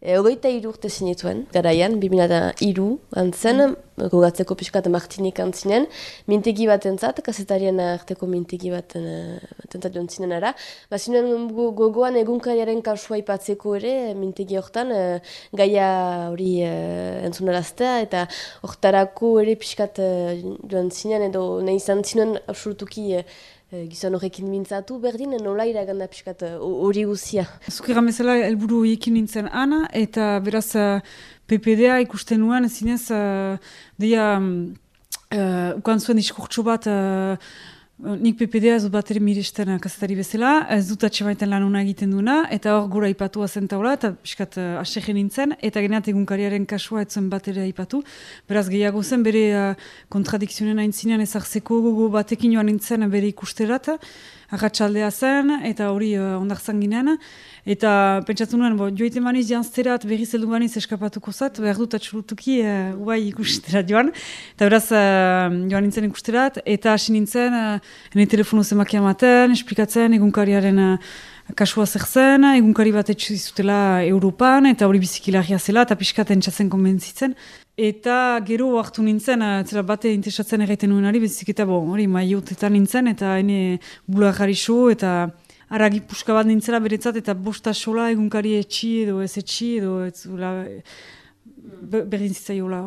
E, Ogoita iru urte sinetuen, garaian, 2002 antzen, mm. gogatzeko pixkat Martinik antzinen, mintegi bat entzat, kasetarien arteko mintegi bat entzat joan zinen ara. Ba, zinen gogoan egunkariaren kasua ipatzeko ere, mintegi hortan, uh, gaia hori uh, entzunaraztea, eta hortarako ere pixkat uh, joan zinen, edo nahi izan zinen absolutuki Eh, gizon horrekin mintzatu, berdin, nola iraganda piskat eh, hori uh, guzia. Zukera mesela helburu ekin nintzen ana, eta beraz uh, PPDA ikusten nuen, zinez, uh, deia, uh, ukan zuen diskurtso bat, Nik PPD ez dut bat ere miresten kasetari bezala, ez dut atxemaiten lan hona egiten duena, eta hor gura ipatua zentaula, eta piskat uh, asegen nintzen, eta geneat egunkariaren kasua etzen bat ere ipatu. Beraz gehiago zen, bere uh, kontradikzionen aintzinean ezartzeko gogo batekin joan nintzen bere ikusterat, ahatsaldea zen, eta hori uh, ondarzan ginen, eta pentsatzen nuen, joite maniz janzterat, berri zeldu maniz eskapatuko zat, behar dut atxurutuki, uh, uai ikusterat joan, eta beraz uh, joan nintzen ikusterat, eta hasi nintzen, uh, ene telefonu zemakia maten, esplikatzen, egunkariaren uh, kasua zer zen, egunkari bat etxuzitela Europan, eta hori bizikilaria zela, eta pixkaten txatzen konbentzitzen. Eta gero hartu nintzen, zera bate interesatzen erraiten nuen ari, bezik eta bo, hori maiotetan nintzen, eta hene bula jarri eta aragi puska bat nintzela beretzat, eta bosta sola egunkari etxi edo ez etxi edo ez ula, berdin zitzaiola.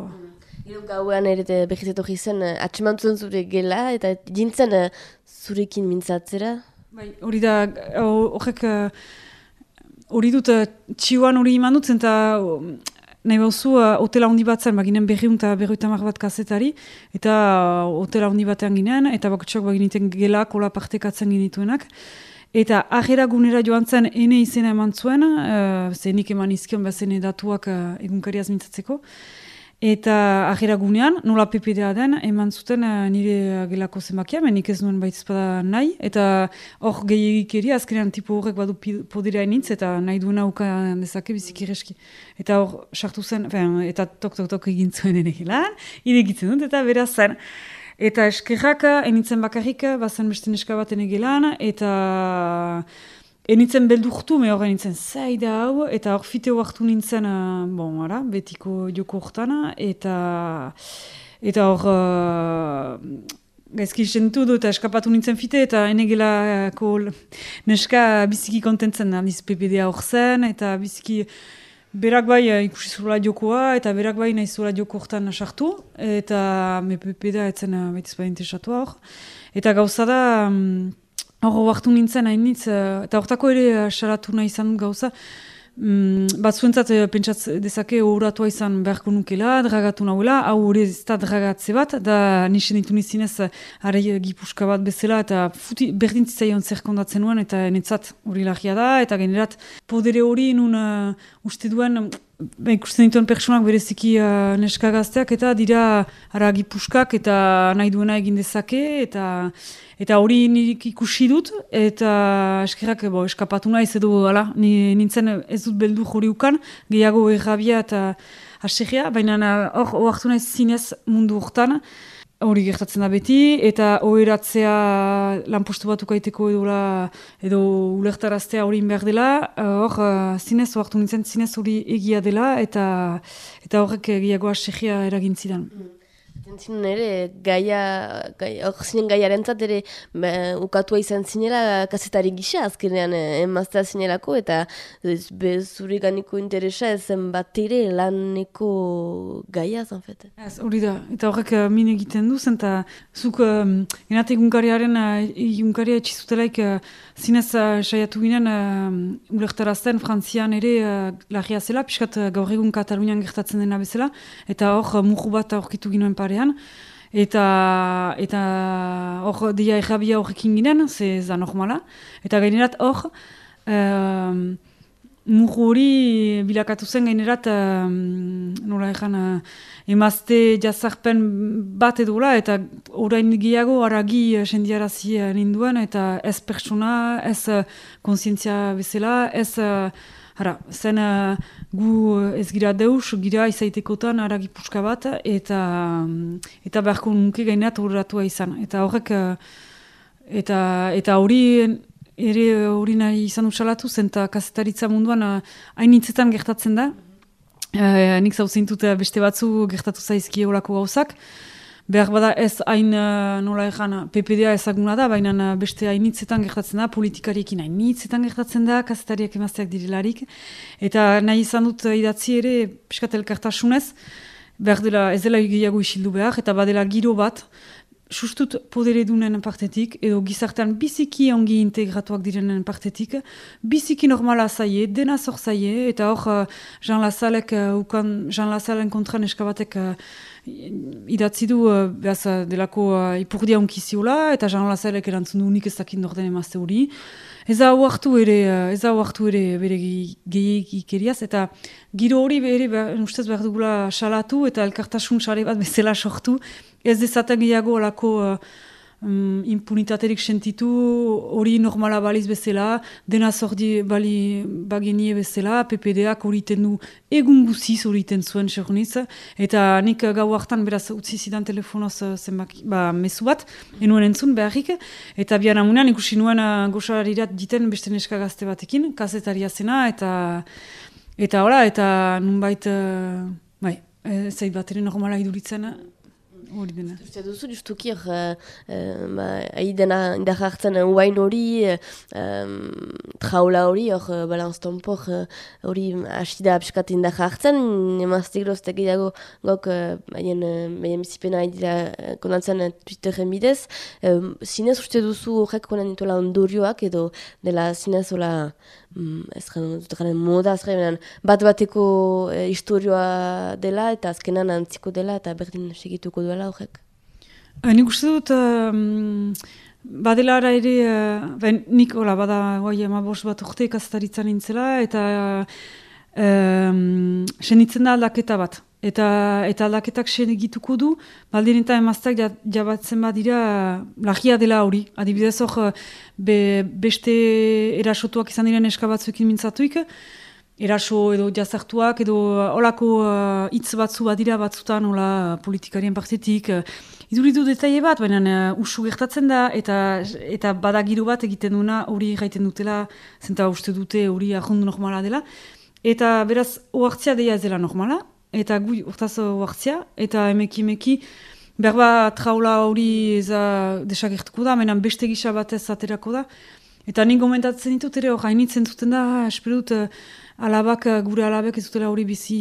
Gero gauean ere behizeto zen, eh, atxemantzen zure gela, eta jintzen eh, zurekin mintzatzera? Bai, hori da, horrek, hori dut, txiuan hori iman dut, zenta nahi bauzu, uh, hotela handi bat zen, baginen berriun eta berroita bat kasetari, eta hotela handi batean ginen, eta bakotxok baginiten gelak, hola partekatzen ginituenak. Eta ahera gunera joan zen, ene izena eman zuen, uh, zenik eman izkion, bezen datuak uh, egunkariaz mintzatzeko. Eta gunean, nola PPDA den, eman zuten uh, nire gelako zenbakia, menik ez nuen baitzpada nahi. Eta hor gehiagik eri, azkenean tipo horrek badu podera initz, eta nahi duena uka dezake bizik ireski. Eta hor sartu zen, fen, eta tok-tok-tok egin zuen ere gelan, iregitzen dut, eta beraz zen. Eta eskerrak, enitzen bakarrik, bazen beste neska baten egelan, eta... Enitzen beldurtu, me hori enitzen zaida hau, eta hor fiteo hartu nintzen, uh, bon, ara, betiko joko hortana, eta eta hor uh, gaizki sentu du, eta eskapatu nintzen fite, eta enegelako neska biziki kontentzen aldiz PPDA hor zen, eta biziki berak bai ikusi zula jokoa, eta berak bai nahi zula joko hortan sartu, eta me PPDA etzen uh, bain hor. Eta gauza da, um, Hor, hartu nintzen hainitz, uh, eta hortako ere uh, salatu nahi izan gauza, um, bat zuentzat uh, pentsatz dezake horratua izan beharko nukela, dragatu nahuela, hau hori ez da dragatze bat, da nixen ditu nizinez arei gipuska bat bezala, eta futi berdintzitzaion zerkondatzen nuen, eta netzat hori lagia da, eta generat podere hori nun uh, uste duen, ikusten dituen pertsonak bereziki uh, neska gazteak eta dira aragi puskak eta nahi duena egin dezake eta eta hori nirik ikusi dut eta eskerak bo, eskapatu nahi edo ala, nintzen ez dut beldu jori ukan gehiago errabia eta asegia, baina hor hartu nahi zinez mundu hortan Hori gertatzen da beti, eta oheratzea lanpostu batuk aiteko edo, edo ulertaraztea hori behar dela, eh, hor uh, zinez, oartu nintzen zinez hori egia dela, eta eta horrek egiagoa segia eragintzidan. Mm. Zinen ere, gaia, gaia, zinen gaiaren ere ba, ukatua izan zinela kasetari gisa azkenean eh, emaztea zinelako eta bezuri ganiko interesa ezen bat ere laneko gaia zanfete. Ez, hori da, eta horrek uh, min egiten du zen, eta zuk um, enate egunkariaren, uh, egunkaria etxizutelaik uh, zinez uh, saiatu ginen uh, ulertarazten frantzian ere uh, lagia zela, piskat uh, gaur egun Katalunian gertatzen dena bezala, eta hor uh, murru bat aurkitu ginen pare eta eta hor dia errabia horrekin ginen, ze ez da normala, eta gainerat hor um, hori bilakatu zen gainerat um, nola ezan uh, emazte jazarpen bat edula eta orain gehiago aragi uh, sendiarazi uh, ninduen eta ez pertsona, ez uh, konsientzia bezala, ez uh, Hara, zen uh, gu ez gira deus, gira izaitekotan aragi puska bat, eta eta beharko nuke gainat horretua izan. Eta horrek, uh, eta, eta hori ere hori nahi izan usalatu zen, eta kasetaritza munduan hain nintzetan gertatzen da. E, nik zauzintut beste batzu gertatu zaizki olako gauzak. Behar bada ez hain nola ezan PPDA ezaguna da, baina beste hainitzetan gertatzen da, politikariekin hainitzetan gertatzen da, kasetariak emazteak direlarik. Eta nahi izan dut idatzi ere, piskat elkartasunez, behar dela ez dela gehiago isildu behar, eta badela giro bat, sustut podere dunen partetik, edo gizartean biziki ongi integratuak direnen partetik, biziki normala zaie, dena zor zaie, eta hor uh, Jean Lazalek, uh, Jean Lazalen kontra neskabatek uh, idatzi du, uh, behaz delako uh, ipurdia onkiziola, eta Jean Lazalek erantzun du unik ez dakit norden emazte hori. Ez hau hartu ere, ez hau hartu ere bere gehiagik eriaz, eta giro hori bere, ustez behar dugula salatu, eta elkartasun sare bat bezala sortu, ez dezaten gehiago alako uh, um, impunitaterik sentitu, hori normala baliz bezala, dena zordi bali bagenie bezala, PPD-ak hori du egun guziz hori zuen seguniz, eta nik gau hartan beraz utzi zidan telefonoz uh, zenbak, ba, mesu bat, enuen entzun beharrik, eta bian amunean ikusi nuen uh, goxararirat diten beste neska gazte batekin, kazetaria zena, eta eta hola, eta nunbait, uh, bai, zeit bat ere normala iduritzen, hori dena. Uste duzu, justuki, uh, uh, ahi dena indar hartzen uain hori, uh, traula hori, hor uh, balanz tompor hori uh, hasi da apskat indar hartzen, emaztik loztek edago gok haien uh, uh, bizipena ahi dira uh, konatzen uh, Twitterren bidez. Uh, zinez uste duzu horrek konan intola ondorioak edo dela zinez hola mm, ez garen moda, ez garen bat bateko e, historioa dela eta azkenan antziko dela eta berdin segituko duela horrek. Uh, nik uste dut, uh, badela ara ere, uh, ben, nik hola, bada guai ama bat urte ikastaritzan nintzela eta uh, senitzen da aldaketa bat. Eta, eta aldaketak sen egituko du, baldin eta emaztak jabatzen badira lagia dela hori. Adibidez hor, be, beste erasotuak izan diren eskabatzuekin mintzatuik, eraso edo jazartuak edo olako uh, hitz batzu badira batzutan hola politikarien partetik. Iduridu detaile bat, baina uh, usu gertatzen da eta eta badagiru bat egiten duna hori gaiten dutela, zenta uste dute hori ahondu normala dela. Eta beraz, oartzia deia ez dela normala, eta gu urtaz huartzia, eta emeki emeki, berba traula hori eza desagertuko da, menan beste gisa batez aterako da. Eta nik gomentatzen ditut ere hor hainitzen zuten da, esperut uh, alabak, uh, gure alabek ez dutela hori bizi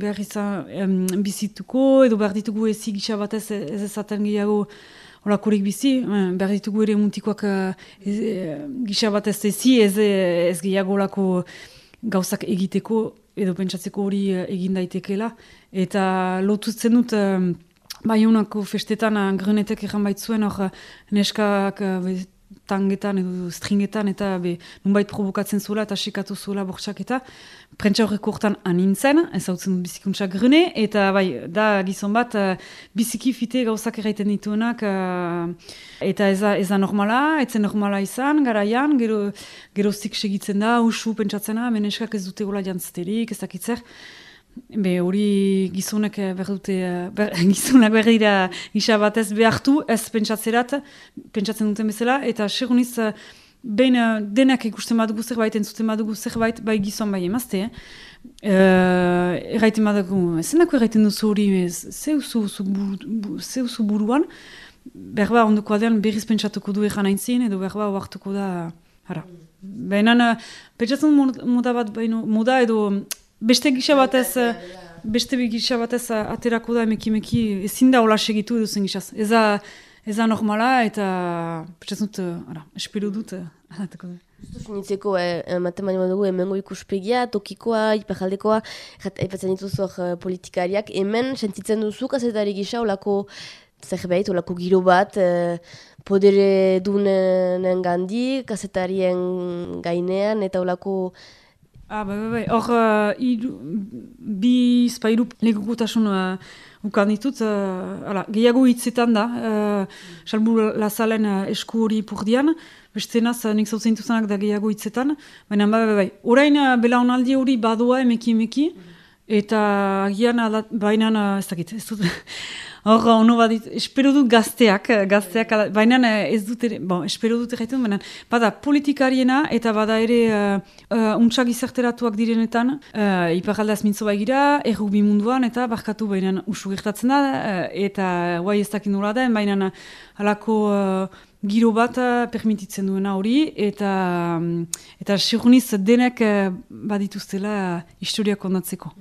behar izan um, bizituko, edo behar ditugu ezi gisa batez ez ezaten gehiago Olakorik bizi, eh, behar ditugu ere muntikoak gisa bat ez ezi, ez, ez gehiago olako gauzak egiteko edo pentsatzeko hori eh, egin daitekela. Eta lotutzen dut, um, bai honako festetan uh, grenetek egan baitzuen, hor neskak tangetan edo stringetan eta be, nunbait provokatzen zuela eta sekatu zuela bortxak eta prentsa horreko hortan anintzen, ez hau dut bizikuntza grene, eta bai, da gizon bat uh, biziki fite gauzak erraiten dituenak uh, eta eza, eza normala, etzen normala izan, garaian, gero, geroztik segitzen da, usu pentsatzena, meneskak ez dute gola jantzterik, ez dakitzer, Be, hori gizonek eh, berdute, eh, ber, gizonak berdira gisa batez behartu, ez pentsatzerat, pentsatzen duten bezala, eta seguniz, eh, behin denak ikusten badugu zerbait, entzuten badugu zerbait, bai gizon bai emazte, eh? Uh, erraiten badugu, zenako erraiten duzu hori, zeuzu buruan, berba ondoko adean berriz pentsatuko du egan aintzin, edo berba oartuko da, hara. Baina, pentsatzen moda bat, moda edo beste gisa batez, beste gisa batez aterako da emeki ezin da hola segitu edo zen gisaz. Eza, eza normala eta petxatzut, ara, espero dut, alatako da. Finitzeko, eh, maten baino dugu, hemengo ikuspegia, tokikoa, iperjaldekoa, epatzen dituzu uh, politikariak, hemen sentitzen duzu kazetari gisa, olako zerbait, olako giro bat, eh, podere dunen gandi, kazetarien gainean, eta olako Ah, bai, bai, bai. Hor, uh, bi spairu legokutasun uh, ukan ditut, uh, gehiago hitzetan da, uh, salbu lazalen uh, esku hori purdian, beste naz, uh, nik zautzen dituzanak da gehiago hitzetan, baina bai, bai, bai. Horain uh, belaunaldi hori badoa emeki emeki, eta gian baina uh, ez dakit, ez dut, Hor, ono badit, espero dut gazteak, gazteak, baina ez dut ere, bon, espero dut egiten, baina bada politikariena eta bada ere uh, untsak izerteratuak direnetan, uh, iparaldaz mintzo baigira, errubi munduan eta barkatu baina usu gertatzen da, eta guai ez dakin den, baina halako uh, giro bat permititzen duena hori, eta eta denek uh, badituztela historiak ondatzeko.